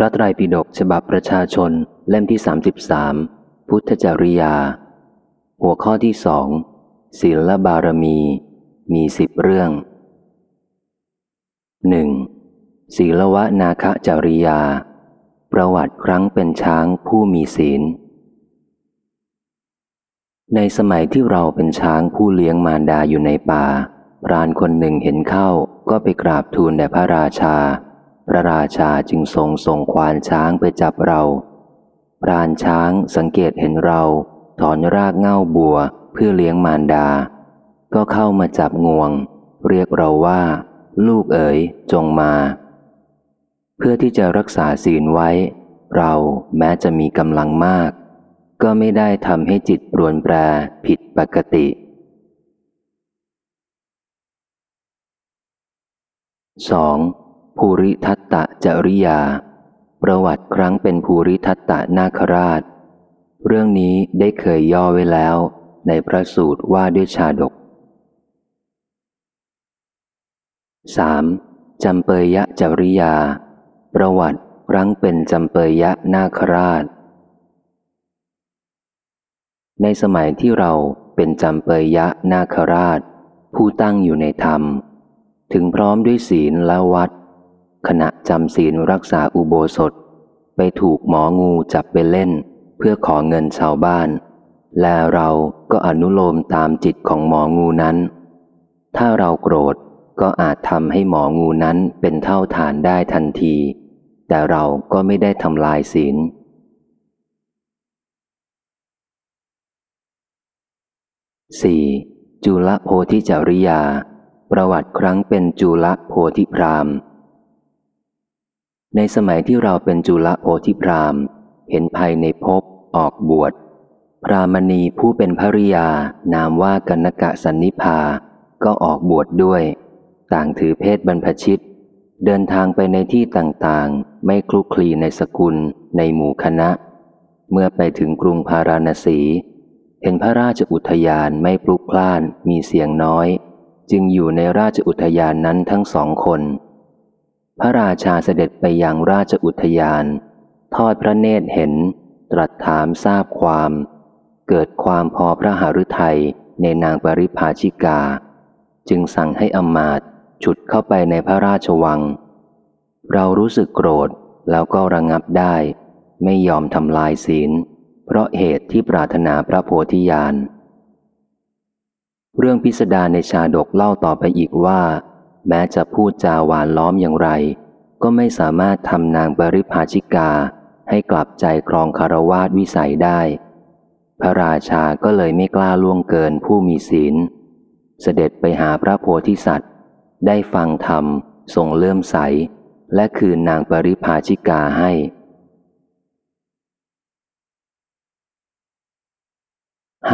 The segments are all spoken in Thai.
ระไตรปิฎกฉบับประชาชนเล่มที่ 33 พุทธจริยา หัวข้อที่สองศีลบารมี มีสิบเรื่องหนึ่งศีลวะนาคจริยา ประวัติครั้งเป็นช้างผู้มีศีล ในสมัยที่เราเป็นช้างผู้เลี้ยงมารดาอยู่ในป่า พรานคนหนึ่งเห็นเข้าก็ไปกราบทูลแด่พระราชา พระราชาจึงทรงส่งควานช้างไปจับเราพรานช้างสังเกตเห็นเรา ถอนรากเง่าบัวเพื่อเลี้ยงมารดา ก็เข้ามาจับงวง เรียกเราว่า ลูกเอ๋ยจงมา เพื่อที่จะรักษาศีลไว้ เราแม้จะมีกำลังมาก ก็ไม่ได้ทำให้จิตปรวนแปรผิดปกติ 2. ภูริทัตตะจริยา ประวัติครั้งเป็นภูริทัตตะนาคราช เรื่องนี้ได้เคยย่อไว้แล้วในพระสูตรว่าด้วยชาดก 3. จำเปยยะจริยา ประวัติครั้งเป็นจำเปยยะนาคราช ในสมัยที่เราเป็นจำเปยยะนาคราช ผู้ตั้งอยู่ในธรรม ถึงพร้อมด้วยศีลและวัด ขณะจำศีลรักษาอุโบสถ ไปถูกหมองูจับไปเล่น เพื่อขอเงินชาวบ้าน และเราก็อนุโลมตามจิตของหมองูนั้น ถ้าเราโกรธก็อาจทำให้หมองูนั้นเป็นเท่าฐานได้ทันที แต่เราก็ไม่ได้ทำลายศีล 4. จุลโพธิจริยา ประวัติครั้งเป็นจุลโพธิพราหม ในสมัยที่เราเป็นจุลโพธิพราม เห็นภัยในภพออกบวช พรามณีผู้เป็นภริยา นามว่ากันนกะสันนิพา ก็ออกบวชดด้วย ต่างถือเพศบรรพชิต เดินทางไปในที่ต่างๆ ไม่คลุกคลีในสกุล ในหมู่คณะ เมื่อไปถึงกรุงพาราณสี เห็นพระราชอุทยานไม่ปลุกพล่าน มีเสียงน้อย จึงอยู่ในราชอุทยานนั้นทั้งสองคน พระราชาเสด็จไปยังราชอุทยาน ทอดพระเนตรเห็น ตรัสถามทราบความ เกิดความพอพระหฤทัยในนางปริภาชิกา จึงสั่งให้อมาต์ฉุดเข้าไปในพระราชวัง เรารู้สึกโกรธแล้วก็ระงับได้ ไม่ยอมทำลายศีล เพราะเหตุที่ปรารถนาพระโพธิญาณเรื่องพิสดารในชาดกเล่าต่อไปอีกว่า แม้จะพูดจาหวานล้อมอย่างไร ก็ไม่สามารถทำนางปริภาชิกาให้กลับใจครองคารวาสวิสัยได้ พระราชาก็เลยไม่กล้าล่วงเกินผู้มีศีล เสด็จไปหาพระโพธิสัตว์ ได้ฟังธรรมทรงเลื่อมใส และคืนนางปริภาชิกาให้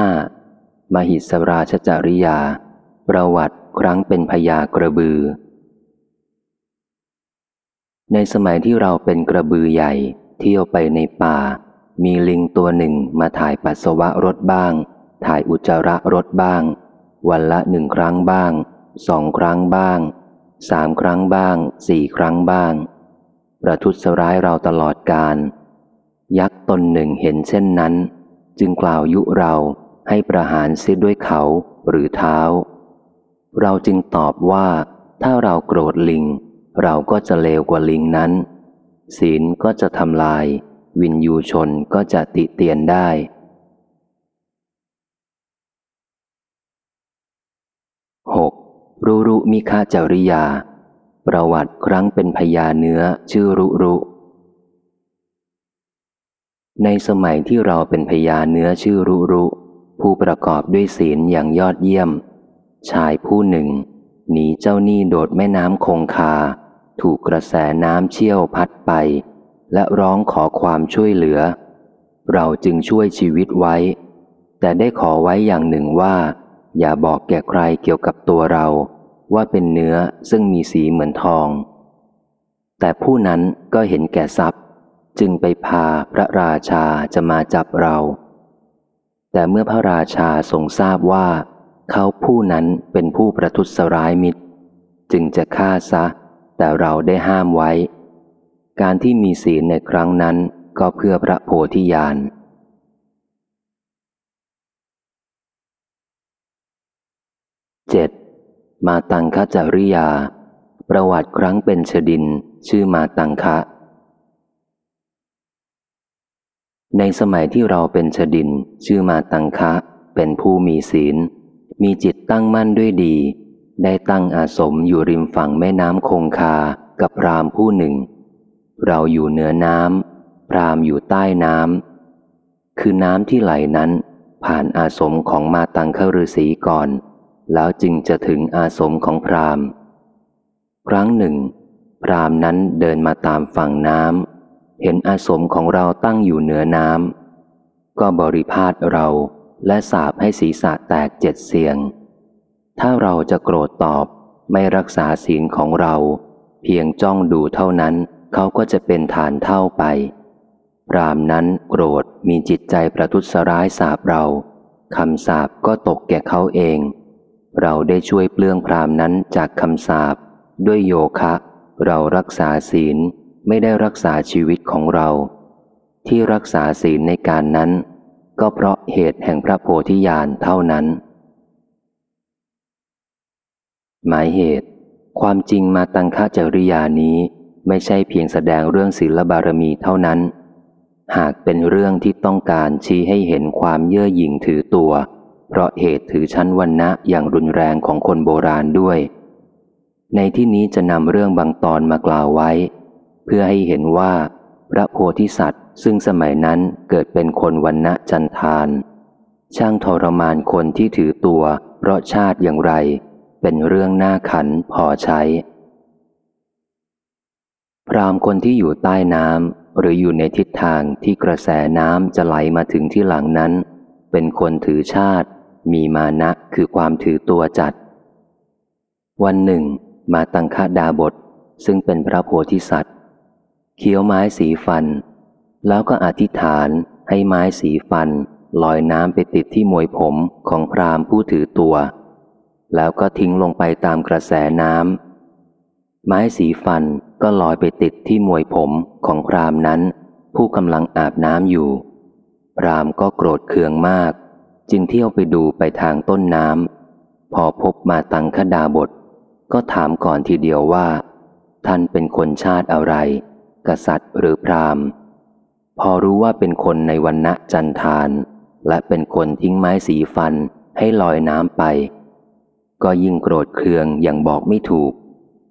5. มหิสราชจริยา ประวัติ ครั้งเป็นพญากระบือ ในสมัยที่เราเป็นกระบือใหญ่ เที่ยวไปในป่า มีลิงตัวหนึ่งมาถ่ายปัสสาวะรถบ้าง ถ่ายอุจจาระรถบ้าง วันละหนึ่งครั้งบ้าง สองครั้งบ้าง สามครั้งบ้าง สี่ครั้งบ้าง ประทุษร้ายเราตลอดการ ยักษ์ตนหนึ่งเห็นเช่นนั้น จึงกล่าวยุเราให้ประหารเสียด้วยเขาหรือเท้า เราจึงตอบว่า ถ้าเราโกรธลิง เราก็จะเลวกว่าลิงนั้น ศีลก็จะทำลาย วินยูชนก็จะติเตียนได้ 6. รุรุมิคาจริยา ประวัติครั้งเป็นพญาเนื้อชื่อรุรุ ในสมัยที่เราเป็นพญาเนื้อชื่อรุรุ ผู้ประกอบด้วยศีลอย่างยอดเยี่ยม ชายผู้หนึ่ง หนีเจ้าหนี้โดดแม่น้ำคงคา ถูกกระแสน้ำเชี่ยวพัดไป และร้องขอความช่วยเหลือ เราจึงช่วยชีวิตไว้ แต่ได้ขอไว้อย่างหนึ่งว่า อย่าบอกแก่ใครเกี่ยวกับตัวเรา ว่าเป็นเนื้อซึ่งมีสีเหมือนทอง แต่ผู้นั้นก็เห็นแก่ทรัพย์ จึงไปพาพระราชาจะมาจับเรา แต่เมื่อพระราชาทรงทราบว่า เขาผู้นั้นเป็นผู้ประทุษร้ายมิตร จึงจะฆ่าซะ แต่เราได้ห้ามไว้ การที่มีศีลในครั้งนั้นก็เพื่อพระโพธิญาณเจ็ดมาตังคจริยา ประวัติครั้งเป็นชดิน ชื่อมาตังคะ ในสมัยที่เราเป็นชดิน ชื่อมาตังคะ เป็นผู้มีศีล มีจิตตั้งมั่นด้วยดี ได้ตั้งอาสมอยู่ริมฝั่งแม่น้ำคงคากับพรามผู้หนึ่ง เราอยู่เหนือน้ำพรามอยู่ใต้น้ำคือน้ำที่ไหลนั้น ผ่านอาสมของมาตังคฤษีก่อน แล้วจึงจะถึงอาสมของพรามครั้งหนึ่ง พรามนั้นเดินมาตามฝั่งน้ำเห็นอาสมของเราตั้งอยู่เหนือน้ำก็บริพาทเรา และสาบให้ศีรษะแตกเจ็ดเสียง ถ้าเราจะโกรธตอบไม่รักษาศีลของเรา เพียงจ้องดูเท่านั้น เขาก็จะเป็นฐานเท่าไป พรามนั้นโกรธมีจิตใจประทุษร้ายสาบเราคำสาบก็ตกแก่เขาเอง เราได้ช่วยเปลื้องพรามนั้นจากคำสาบด้วยโยคะ เรารักษาศีลไม่ได้รักษาชีวิตของเรา ที่รักษาศีลในการนั้น ก็เพราะเหตุแห่งพระโพธิญาณเท่านั้น หมายเหตุ ความจริงมาตังคจริยานี้ไม่ใช่เพียงแสดงเรื่องศีลบารมีเท่านั้น หากเป็นเรื่องที่ต้องการชี้ให้เห็นความเย่อหยิ่งถือตัว เพราะเหตุถือชั้นวันนะอย่างรุนแรงของคนโบราณด้วย ในที่นี้จะนำเรื่องบางตอนมากล่าวไว้ เพื่อให้เห็นว่าพระโพธิสัตว์ ซึ่งสมัยนั้นเกิดเป็นคนวันนะจันทาน ช่างทรมานคนที่ถือตัว เพราะชาติอย่างไร เป็นเรื่องน่าขันพอใช้ พรามคนที่อยู่ใต้น้ำหรืออยู่ในทิศทางที่กระแสน้ำจะไหลมาถึงที่หลังนั้น เป็นคนถือชาติ มีมานะคือความถือตัวจัด วันหนึ่ง มาตังคดาบทซึ่งเป็นพระโพธิสัตว์เคี้ยวไม้สีฟัน แล้วก็อธิษฐานให้ไม้สีฟัน ลอยน้ำไปติดที่มวยผมของพรามผู้ถือตัว แล้วก็ทิ้งลงไปตามกระแสน้ำไม้สีฟันก็ลอยไปติดที่มวยผมของพรามนั้น ผู้กำลังอาบน้ำอยู่ พรามก็โกรธเคืองมาก จึงเที่ยวไปดูไปทางต้นน้ำพอพบมาตังคดาบท ก็ถามก่อนทีเดียวว่า ท่านเป็นคนชาติอะไร กษัตริย์หรือพราหมณ์ พอรู้ว่าเป็นคนในวันณะจันทาน และเป็นคนทิ้งไม้สีฟันให้ลอยน้ำไป ก็ยิ่งโกรธเคืองอย่างบอกไม่ถูก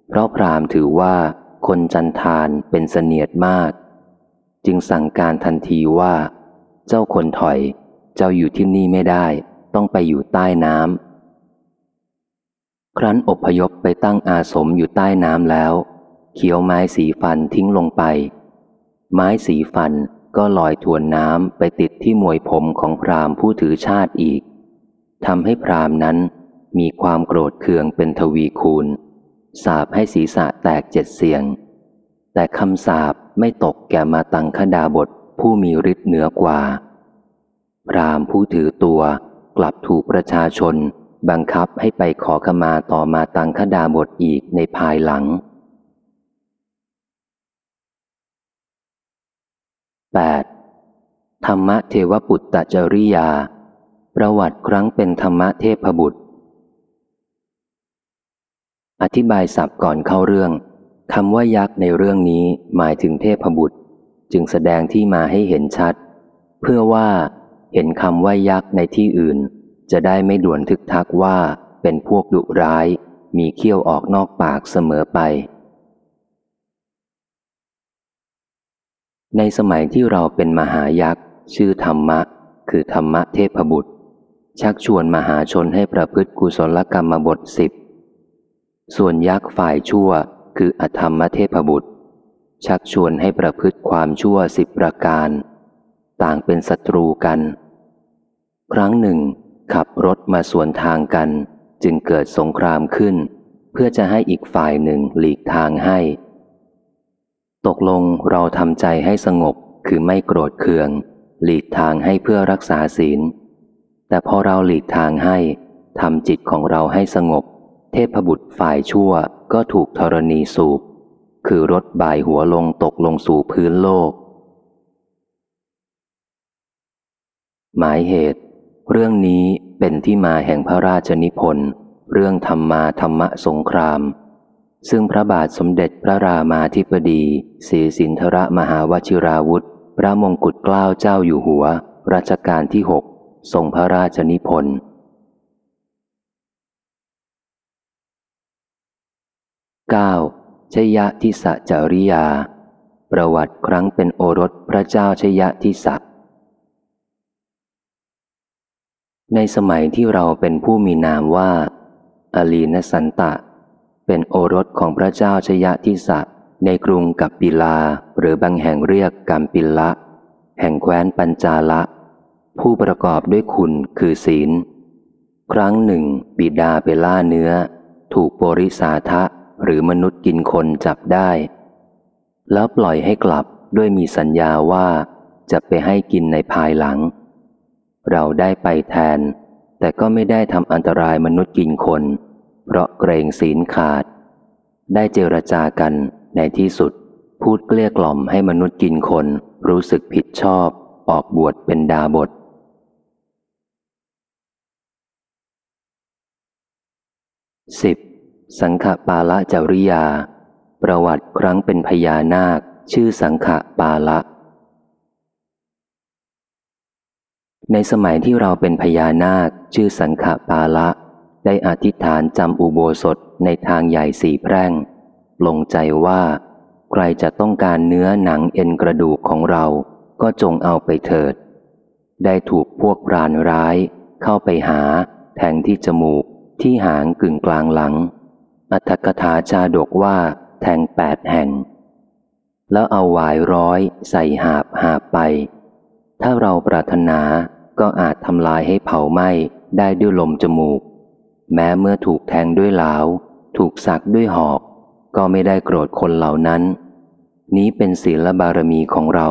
เพราะพรามถือว่าคนจันทานเป็นเสนียดมาก จึงสั่งการทันทีว่า เจ้าคนถอย เจ้าอยู่ที่นี่ไม่ได้ ต้องไปอยู่ใต้น้ำครั้นอพยพไปตั้งอาสมอยู่ใต้น้ำแล้ว เขียวไม้สีฟันทิ้งลงไป ไม้สีฟัน ก็ลอยทวนน้ำไปติดที่มวยผมของพราหมณ์ผู้ถือชาติอีกทำให้พราหมณ์นั้นมีความโกรธเคืองเป็นทวีคูณ สาบให้ศีรษะแตกเจ็ดเสียง แต่คำสาบไม่ตกแก่มาตังคดาบทผู้มีฤทธิ์เหนือกว่า พราหมณ์ผู้ถือตัวกลับถูกประชาชน บังคับให้ไปขอขมาต่อมาตังคดาบทอีกในภายหลัง 8. ธรรมเทวปุตตจริยา ประวัติครั้งเป็นธรรมเทพบุตร อธิบายศัพท์ก่อนเข้าเรื่องคำว่ายักษ์ในเรื่องนี้หมายถึงเทพบุตร จึงแสดงที่มาให้เห็นชัด เพื่อว่าเห็นคำว่ายักษ์ในที่อื่น จะได้ไม่ด่วนทึกทักว่าเป็นพวกดุร้าย มีเขี้ยวออกนอกปากเสมอไป ในสมัยที่เราเป็นมหายักษ์ ชื่อธรรมะ คือธรรมะเทพบุตร ชักชวนมหาชนให้ประพฤติกุศลกรรมบทสิบส่วนยักษ์ฝ่ายชั่ว คืออธรรมเทพบุตร ชักชวนให้ประพฤติความชั่วสิบประการ ต่างเป็นศัตรูกัน ครั้งหนึ่ง ขับรถมาสวนทางกัน จึงเกิดสงครามขึ้น เพื่อจะให้อีกฝ่ายหนึ่งหลีกทางให้ ตกลงเราทำใจให้สงบคือไม่โกรธเคือง หลีกทางให้เพื่อรักษาศีล แต่พอเราหลีกทางให้ทำจิตของเราให้สงบ เทพบุตรฝ่ายชั่วก็ถูกธรณีสูบ คือรถบ่ายหัวลงตกลงสู่พื้นโลก หมายเหตุ เรื่องนี้เป็นที่มาแห่งพระราชนิพนธ์เรื่องธรรมาธรรมะสงคราม ซึ่งพระบาทสมเด็จพระรามาธิบดีศรีสินธระมหาวชิราวุธ พระมงกุฎเกล้าเจ้าอยู่หัว รัชกาลที่หกทรงพระราชนิพนธ์ 9. ชยะทิสจาริยา ประวัติครั้งเป็นโอรสพระเจ้าชยะทิสในสมัยที่เราเป็นผู้มีนามว่า อลีนสันตะ เป็นโอรสของพระเจ้าชยทิสะในกรุงกับปิลาหรือบางแห่งเรียกกัมปิละ แห่งแคว้นปัญจาละ ผู้ประกอบด้วยคุณคือศีล ครั้งหนึ่ง บิดาไปล่าเนื้อ ถูกปริสาทะหรือมนุษย์กินคนจับได้ แล้วปล่อยให้กลับด้วยมีสัญญาว่าจะไปให้กินในภายหลัง เราได้ไปแทน แต่ก็ไม่ได้ทำอันตรายมนุษย์กินคน เพราะเกรงศีลขาด ได้เจรจากันในที่สุด พูดเกลี้ยกล่อมให้มนุษย์กินคนรู้สึกผิดชอบ ออกบวชเป็นดาบทสิบสังขปาละจริยา ประวัติครั้งเป็นพญานาค ชื่อสังขปาละ ในสมัยที่เราเป็นพญานาค ชื่อสังขปาละ ได้อธิษฐานจำอุโบสถในทางใหญ่สี่แพร่ง ลงใจว่า ใครจะต้องการเนื้อหนังเอ็นกระดูกของเรา ก็จงเอาไปเถิด ได้ถูกพวกปรานร้าย เข้าไปหา แทงที่จมูก ที่หางกึ่งกลางหลัง อัตถกถาชาดกว่า แทงแปดแห่ง แล้วเอาหวายร้อยใส่หาบหาบไป ถ้าเราปรารถนาก็อาจทำลายให้เผาไหม้ได้ด้วยลมจมูก แม้เมื่อถูกแทงด้วยเหลาถูกสักด้วยหอก ก็ไม่ได้โกรธคนเหล่านั้น นี้เป็นศีลบารมีของเรา